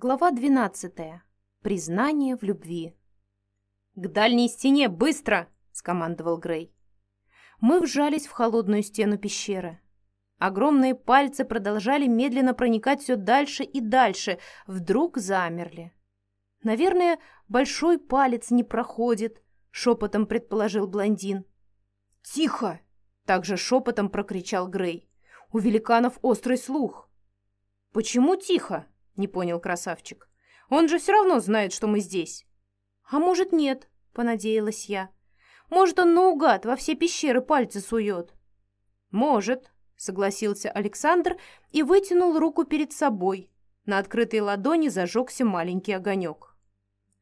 Глава 12. Признание в любви. «К дальней стене, быстро!» — скомандовал Грей. Мы вжались в холодную стену пещеры. Огромные пальцы продолжали медленно проникать все дальше и дальше, вдруг замерли. «Наверное, большой палец не проходит», — шепотом предположил блондин. «Тихо!» — также шепотом прокричал Грей. «У великанов острый слух». «Почему тихо?» Не понял красавчик. «Он же все равно знает, что мы здесь». «А может, нет», — понадеялась я. «Может, он наугад во все пещеры пальцы сует». «Может», — согласился Александр и вытянул руку перед собой. На открытой ладони зажегся маленький огонек.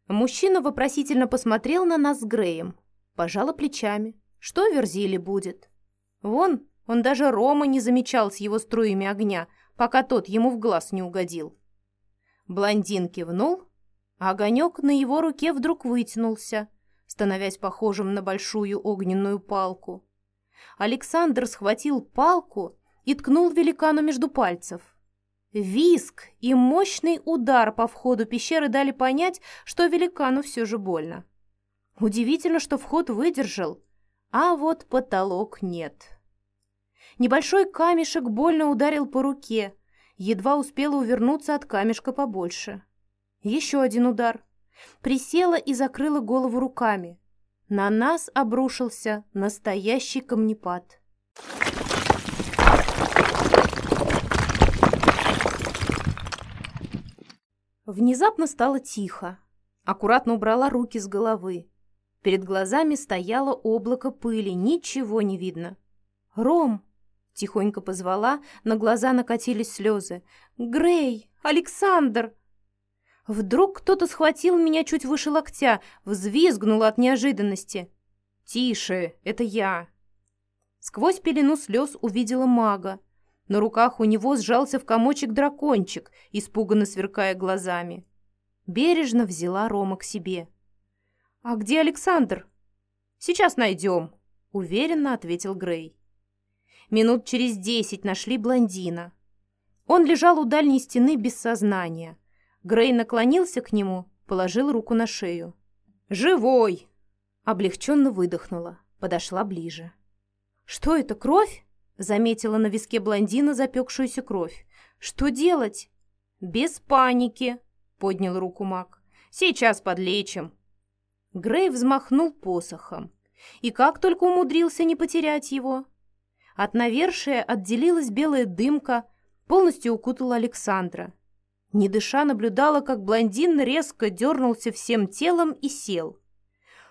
Мужчина вопросительно посмотрел на нас с Греем. Пожала плечами. Что Верзили будет? Вон, он даже Рома не замечал с его струями огня, пока тот ему в глаз не угодил. Блондин кивнул, а огонек на его руке вдруг вытянулся, становясь похожим на большую огненную палку. Александр схватил палку и ткнул великану между пальцев. Виск и мощный удар по входу пещеры дали понять, что великану все же больно. Удивительно, что вход выдержал, а вот потолок нет. Небольшой камешек больно ударил по руке, едва успела увернуться от камешка побольше. Еще один удар. Присела и закрыла голову руками. На нас обрушился настоящий камнепад. Внезапно стало тихо. Аккуратно убрала руки с головы. Перед глазами стояло облако пыли, ничего не видно. «Ром!» Тихонько позвала, на глаза накатились слезы. «Грей! Александр!» Вдруг кто-то схватил меня чуть выше локтя, взвизгнула от неожиданности. «Тише, это я!» Сквозь пелену слез увидела мага. На руках у него сжался в комочек дракончик, испуганно сверкая глазами. Бережно взяла Рома к себе. «А где Александр?» «Сейчас найдем», — уверенно ответил Грей. Минут через десять нашли блондина. Он лежал у дальней стены без сознания. Грей наклонился к нему, положил руку на шею. «Живой!» Облегченно выдохнула, подошла ближе. «Что это, кровь?» Заметила на виске блондина запекшуюся кровь. «Что делать?» «Без паники», — поднял руку маг. «Сейчас подлечим». Грей взмахнул посохом. И как только умудрился не потерять его, от навершия отделилась белая дымка, полностью укутала Александра. Не дыша, наблюдала, как блондин резко дернулся всем телом и сел.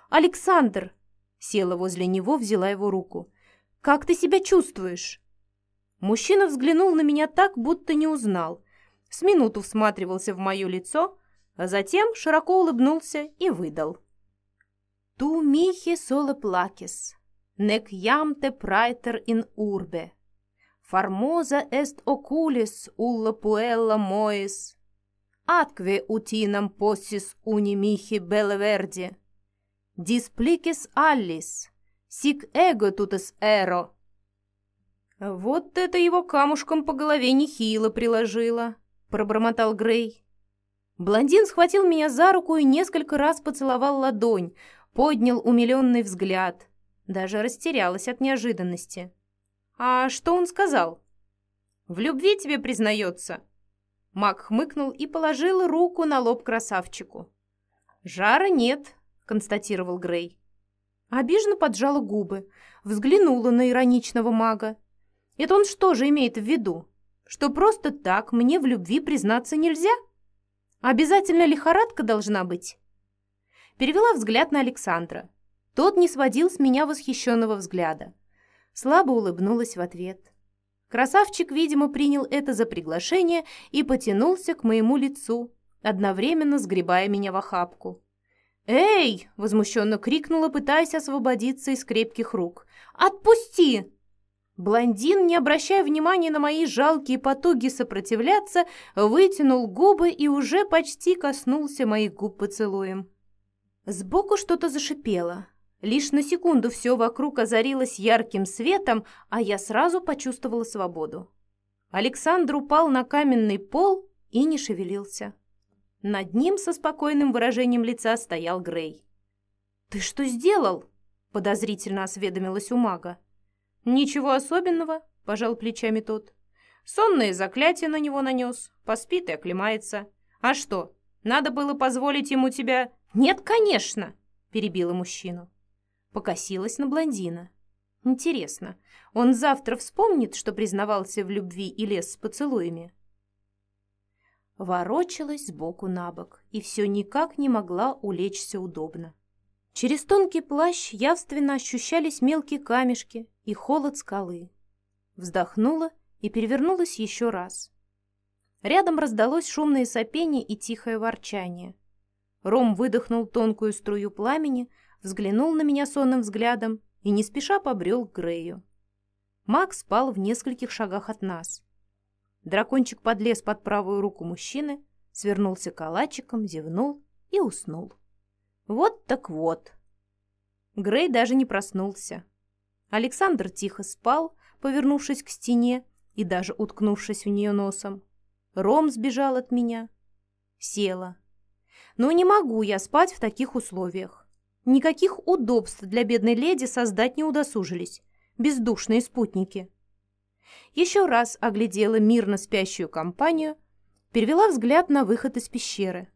«Александр!» Села возле него, взяла его руку. «Как ты себя чувствуешь?» Мужчина взглянул на меня так, будто не узнал. С минуту всматривался в мое лицо, а затем широко улыбнулся и выдал. «Ту михи соло плакис, nec jam te praeter in urbe. Formosa est oculis ulla puella mois. Atque utinam possis uni mihi beleverdi. Displicis allis, sic ego tutus эро. Вот это его камушком по голове нехило приложило, пробормотал Грей. Блондин схватил меня за руку и несколько раз поцеловал ладонь, поднял умиленный взгляд — даже растерялась от неожиданности. «А что он сказал?» «В любви тебе признается». Мак хмыкнул и положил руку на лоб красавчику. «Жара нет», — констатировал Грей. Обиженно поджала губы, взглянула на ироничного мага. «Это он что же имеет в виду? Что просто так мне в любви признаться нельзя? Обязательно лихорадка должна быть?» Перевела взгляд на Александра. Тот не сводил с меня восхищенного взгляда. Слабо улыбнулась в ответ. Красавчик, видимо, принял это за приглашение и потянулся к моему лицу, одновременно сгребая меня в охапку. «Эй!» — возмущенно крикнула, пытаясь освободиться из крепких рук. «Отпусти!» Блондин, не обращая внимания на мои жалкие потуги сопротивляться, вытянул губы и уже почти коснулся моих губ поцелуем. Сбоку что-то зашипело. Лишь на секунду все вокруг озарилось ярким светом, а я сразу почувствовала свободу. Александр упал на каменный пол и не шевелился. Над ним со спокойным выражением лица стоял Грей. «Ты что сделал?» — подозрительно осведомилась у мага. «Ничего особенного», — пожал плечами тот. «Сонное заклятие на него нанес, поспит и оклемается. А что, надо было позволить ему тебя...» «Нет, конечно!» — перебила мужчину. Покосилась на блондина. «Интересно, он завтра вспомнит, что признавался в любви и лез с поцелуями?» Ворочалась сбоку на бок и все никак не могла улечься удобно. Через тонкий плащ явственно ощущались мелкие камешки и холод скалы. Вздохнула и перевернулась еще раз. Рядом раздалось шумное сопение и тихое ворчание. Ром выдохнул тонкую струю пламени, взглянул на меня сонным взглядом и не спеша побрел к Грею. Макс спал в нескольких шагах от нас. Дракончик подлез под правую руку мужчины, свернулся калачиком, зевнул и уснул. Вот так вот. Грей даже не проснулся. Александр тихо спал, повернувшись к стене и даже уткнувшись в нее носом. Ром сбежал от меня. Села. Но не могу я спать в таких условиях. Никаких удобств для бедной леди создать не удосужились. Бездушные спутники еще раз оглядела мирно спящую компанию, перевела взгляд на выход из пещеры.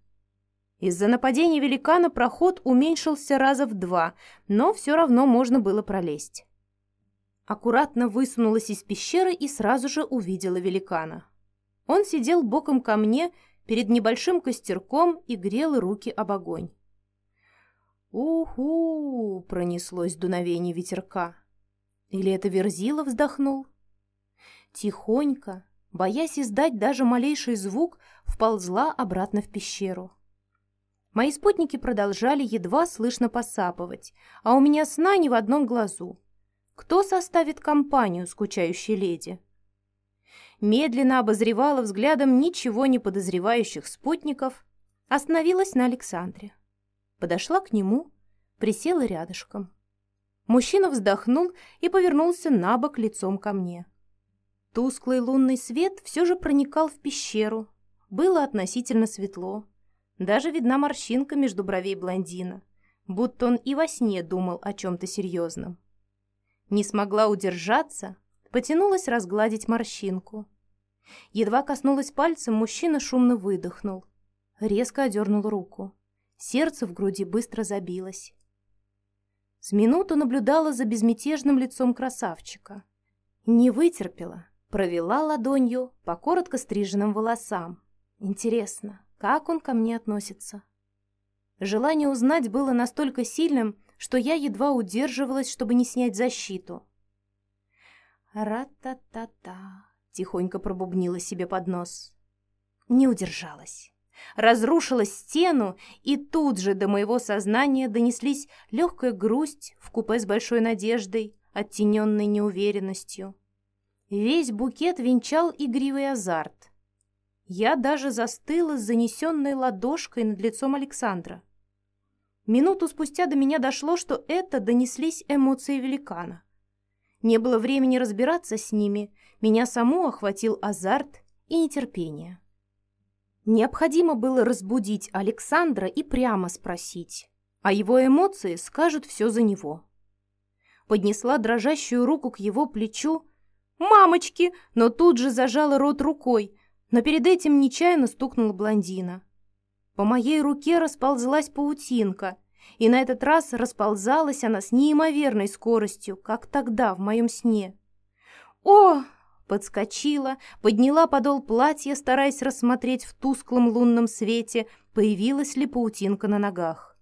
Из-за нападения великана проход уменьшился раза в два, но все равно можно было пролезть. Аккуратно высунулась из пещеры и сразу же увидела великана. Он сидел боком ко мне перед небольшим костерком и грел руки об огонь. «Уху!» — пронеслось дуновение ветерка. Или это Верзила вздохнул? тихонько, боясь издать даже малейший звук, вползла обратно в пещеру. Мои спутники продолжали едва слышно посапывать, а у меня сна ни в одном глазу. Кто составит компанию скучающей леди? Медленно обозревала взглядом ничего не подозревающих спутников, остановилась на Александре. Подошла к нему, присела рядышком. Мужчина вздохнул и повернулся на бок лицом ко мне. Тусклый лунный свет все же проникал в пещеру. Было относительно светло. Даже видна морщинка между бровей блондина, будто он и во сне думал о чем-то серьезном. Не смогла удержаться, потянулась разгладить морщинку. Едва коснулась пальцем, мужчина шумно выдохнул. Резко одернул руку. Сердце в груди быстро забилось. С минуту наблюдала за безмятежным лицом красавчика. Не вытерпела, Провела ладонью по коротко стриженным волосам. Интересно, как он ко мне относится? Желание узнать было настолько сильным, что я едва удерживалась, чтобы не снять защиту. «Ра-та-та-та», — тихонько пробубнила себе под нос. Не удержалась. Разрушила стену, и тут же до моего сознания донеслись легкая грусть в купе с большой надеждой, оттененной неуверенностью. Весь букет венчал игривый азарт. Я даже застыла с занесенной ладошкой над лицом Александра. Минуту спустя до меня дошло, что это донеслись эмоции великана. Не было времени разбираться с ними, меня саму охватил азарт и нетерпение. Необходимо было разбудить Александра и прямо спросить, а его эмоции скажут все за него. Поднесла дрожащую руку к его плечу, «Мамочки!» но тут же зажала рот рукой, но перед этим нечаянно стукнула блондина. По моей руке расползлась паутинка, и на этот раз расползалась она с неимоверной скоростью, как тогда в моем сне. «О!» Подскочила, подняла подол платья, стараясь рассмотреть в тусклом лунном свете, появилась ли паутинка на ногах.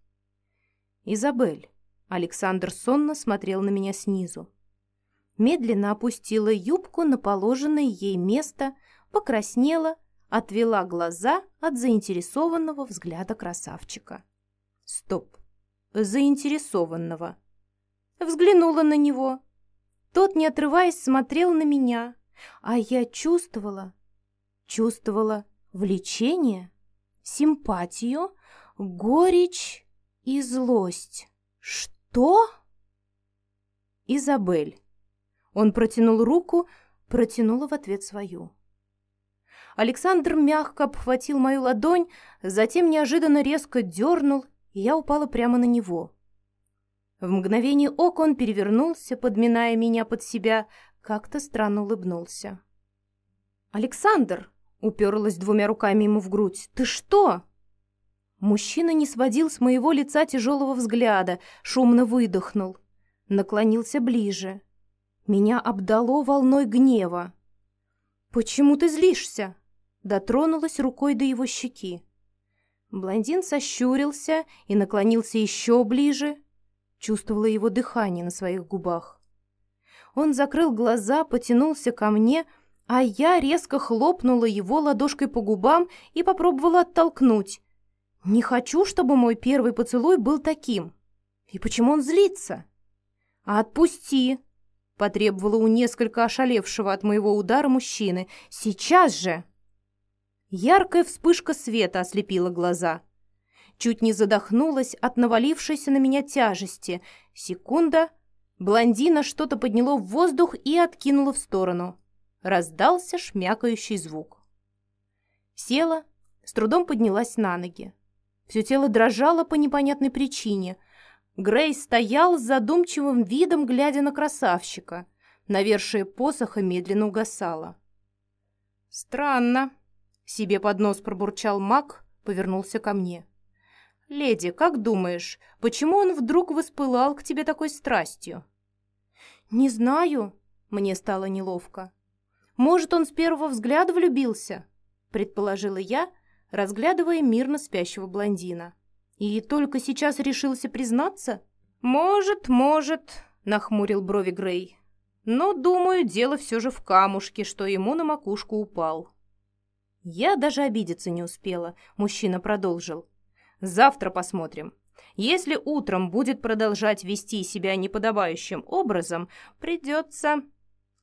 «Изабель», — Александр сонно смотрел на меня снизу медленно опустила юбку на положенное ей место, покраснела, отвела глаза от заинтересованного взгляда красавчика. Стоп, заинтересованного. Взглянула на него. Тот, не отрываясь, смотрел на меня, а я чувствовала, чувствовала влечение, симпатию, горечь и злость. Что? Изабель. Он протянул руку, протянула в ответ свою. Александр мягко обхватил мою ладонь, затем неожиданно резко дернул, и я упала прямо на него. В мгновение ока он перевернулся, подминая меня под себя, как-то странно улыбнулся. «Александр!» — уперлась двумя руками ему в грудь. «Ты что?» Мужчина не сводил с моего лица тяжелого взгляда, шумно выдохнул. Наклонился ближе. Меня обдало волной гнева. «Почему ты злишься?» Дотронулась рукой до его щеки. Блондин сощурился и наклонился еще ближе. Чувствовала его дыхание на своих губах. Он закрыл глаза, потянулся ко мне, а я резко хлопнула его ладошкой по губам и попробовала оттолкнуть. Не хочу, чтобы мой первый поцелуй был таким. И почему он злится? «Отпусти!» — потребовала у несколько ошалевшего от моего удара мужчины. «Сейчас же!» Яркая вспышка света ослепила глаза. Чуть не задохнулась от навалившейся на меня тяжести. Секунда. Блондина что-то подняло в воздух и откинуло в сторону. Раздался шмякающий звук. Села, с трудом поднялась на ноги. Все тело дрожало по непонятной причине. Грей стоял с задумчивым видом, глядя на красавчика. Навершие посоха медленно угасало. «Странно», Себе под нос пробурчал маг, повернулся ко мне. «Леди, как думаешь, почему он вдруг воспылал к тебе такой страстью?» «Не знаю», — мне стало неловко. «Может, он с первого взгляда влюбился?» — предположила я, разглядывая мирно спящего блондина. «И только сейчас решился признаться?» «Может, может», — нахмурил брови Грей. «Но, думаю, дело все же в камушке, что ему на макушку упал». Я даже обидеться не успела, мужчина продолжил. Завтра посмотрим. Если утром будет продолжать вести себя неподобающим образом, придется...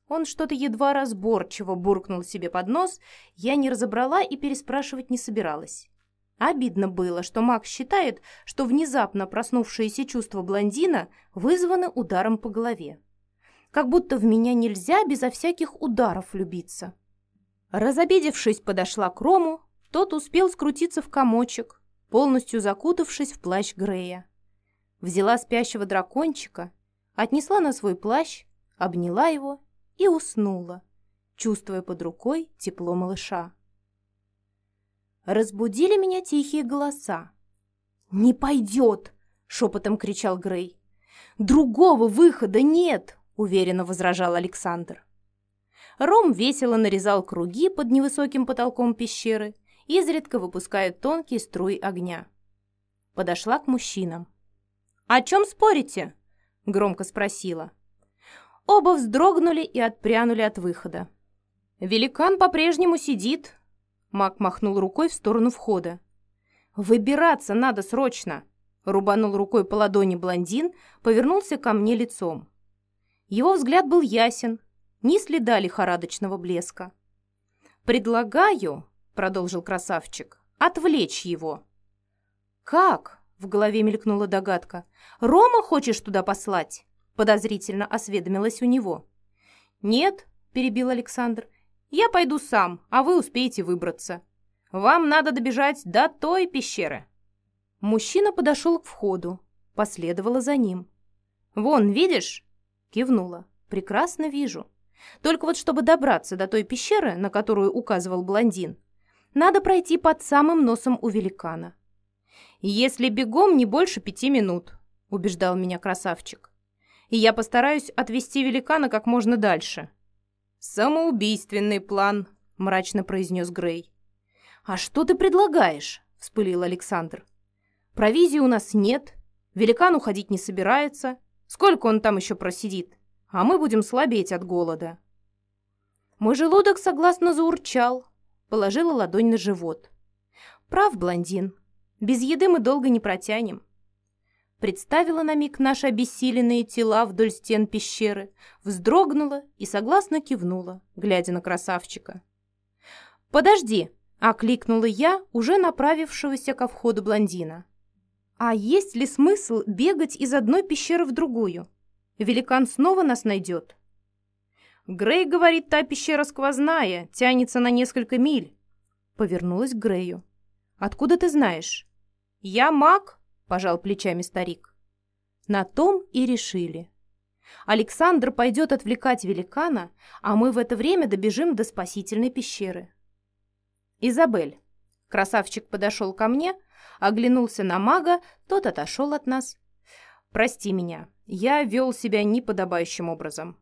Он что-то едва разборчиво буркнул себе под нос, я не разобрала и переспрашивать не собиралась. Обидно было, что Макс считает, что внезапно проснувшиеся чувства блондина вызваны ударом по голове. Как будто в меня нельзя безо всяких ударов влюбиться. Разобидевшись, подошла к Рому, тот успел скрутиться в комочек, полностью закутавшись в плащ Грея. Взяла спящего дракончика, отнесла на свой плащ, обняла его и уснула, чувствуя под рукой тепло малыша. Разбудили меня тихие голоса. «Не пойдет!» — шепотом кричал Грей. «Другого выхода нет!» — уверенно возражал Александр. Ром весело нарезал круги под невысоким потолком пещеры, изредка выпуская тонкие струи огня. Подошла к мужчинам. «О чем спорите?» — громко спросила. Оба вздрогнули и отпрянули от выхода. «Великан по-прежнему сидит», — Мак махнул рукой в сторону входа. «Выбираться надо срочно!» Рубанул рукой по ладони блондин, повернулся ко мне лицом. Его взгляд был ясен, ни следа лихорадочного блеска. «Предлагаю», — продолжил красавчик, — «отвлечь его». «Как?» — в голове мелькнула догадка. «Рома хочешь туда послать?» — подозрительно осведомилась у него. «Нет», — перебил Александр, — «я пойду сам, а вы успеете выбраться. Вам надо добежать до той пещеры». Мужчина подошел к входу, последовала за ним. «Вон, видишь?» — кивнула. «Прекрасно вижу». Только вот чтобы добраться до той пещеры, на которую указывал блондин, надо пройти под самым носом у великана. «Если бегом, не больше пяти минут», — убеждал меня красавчик. «И я постараюсь отвести великана как можно дальше». «Самоубийственный план», — мрачно произнес Грей. «А что ты предлагаешь?» — вспылил Александр. «Провизии у нас нет, великан уходить не собирается. Сколько он там еще просидит?» а мы будем слабеть от голода. Мой желудок согласно заурчал, положила ладонь на живот. Прав, блондин, без еды мы долго не протянем. Представила на миг наши обессиленные тела вдоль стен пещеры, вздрогнула и согласно кивнула, глядя на красавчика. «Подожди!» — окликнула я, уже направившегося ко входу блондина. «А есть ли смысл бегать из одной пещеры в другую? Великан снова нас найдет. Грей говорит, та пещера сквозная, тянется на несколько миль, Повернулась к Грею. «Откуда ты знаешь?» «Я маг», — пожал плечами старик. На том и решили. Александр пойдет отвлекать великана, а мы в это время добежим до спасительной пещеры. «Изабель». Красавчик подошел ко мне, оглянулся на мага, тот отошел от нас. «Прости меня, я вел себя неподобающим образом».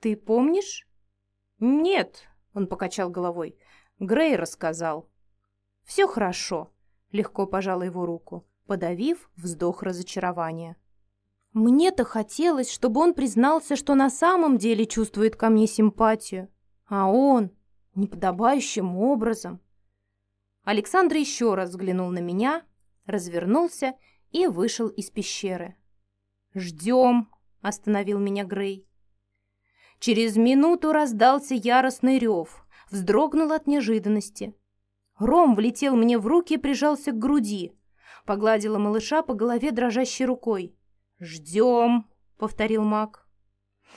«Ты помнишь?» «Нет», — он покачал головой. «Грей рассказал». «Все хорошо», — легко пожала его руку, подавив вздох разочарования. Мне-то хотелось, чтобы он признался, что на самом деле чувствует ко мне симпатию. А он неподобающим образом. Александр еще раз взглянул на меня, развернулся и вышел из пещеры. «Ждем», — остановил меня Грей. Через минуту раздался яростный рев, вздрогнул от неожиданности. Ром влетел мне в руки и прижался к груди. Погладила малыша по голове дрожащей рукой. «Ждем», — повторил маг.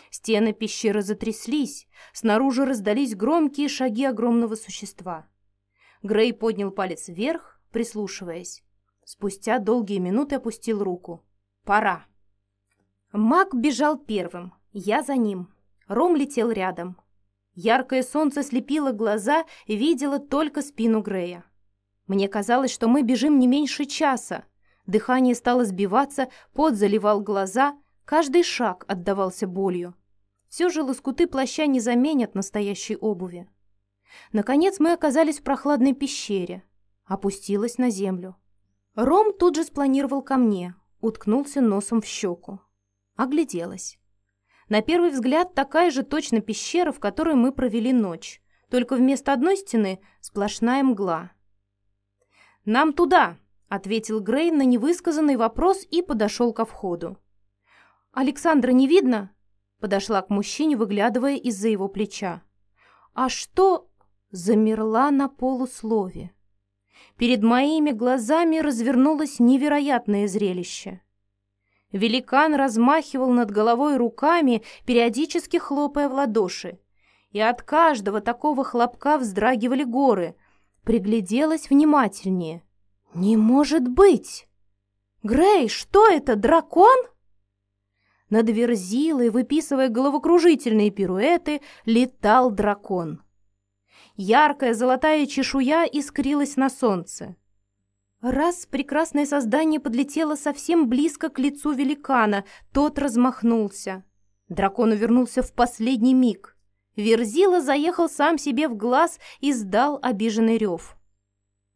Стены пещеры затряслись, снаружи раздались громкие шаги огромного существа. Грей поднял палец вверх, прислушиваясь. Спустя долгие минуты опустил руку. «Пора». Маг бежал первым, я за ним. Ром летел рядом. Яркое солнце слепило глаза и видела только спину Грея. Мне казалось, что мы бежим не меньше часа. Дыхание стало сбиваться, пот заливал глаза, каждый шаг отдавался болью. Все же лоскуты плаща не заменят настоящей обуви. Наконец мы оказались в прохладной пещере. Опустилась на землю. Ром тут же спланировал ко мне, уткнулся носом в щеку. Огляделась. На первый взгляд такая же точно пещера, в которой мы провели ночь, только вместо одной стены сплошная мгла. «Нам туда!» — ответил Грей на невысказанный вопрос и подошел ко входу. «Александра не видно?» Подошла к мужчине, выглядывая из-за его плеча. «А что?» Замерла на полуслове. Перед моими глазами развернулось невероятное зрелище. Великан размахивал над головой руками, периодически хлопая в ладоши. И от каждого такого хлопка вздрагивали горы. Пригляделась внимательнее. «Не может быть!» «Грей, что это, дракон?» Над верзилой, выписывая головокружительные пируэты, летал дракон. Яркая золотая чешуя искрилась на солнце. Раз прекрасное создание подлетело совсем близко к лицу великана, тот размахнулся. Дракон увернулся в последний миг. Верзила заехал сам себе в глаз и сдал обиженный рев.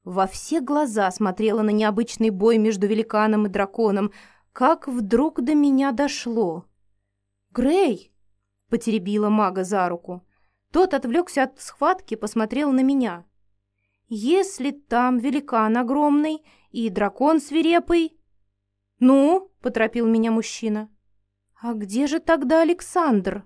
Во все глаза смотрела на необычный бой между великаном и драконом — как вдруг до меня дошло. «Грей!» — потеребила мага за руку. Тот отвлекся от схватки, посмотрел на меня. «Если там великан огромный и дракон свирепый...» «Ну?» — поторопил меня мужчина. «А где же тогда Александр?»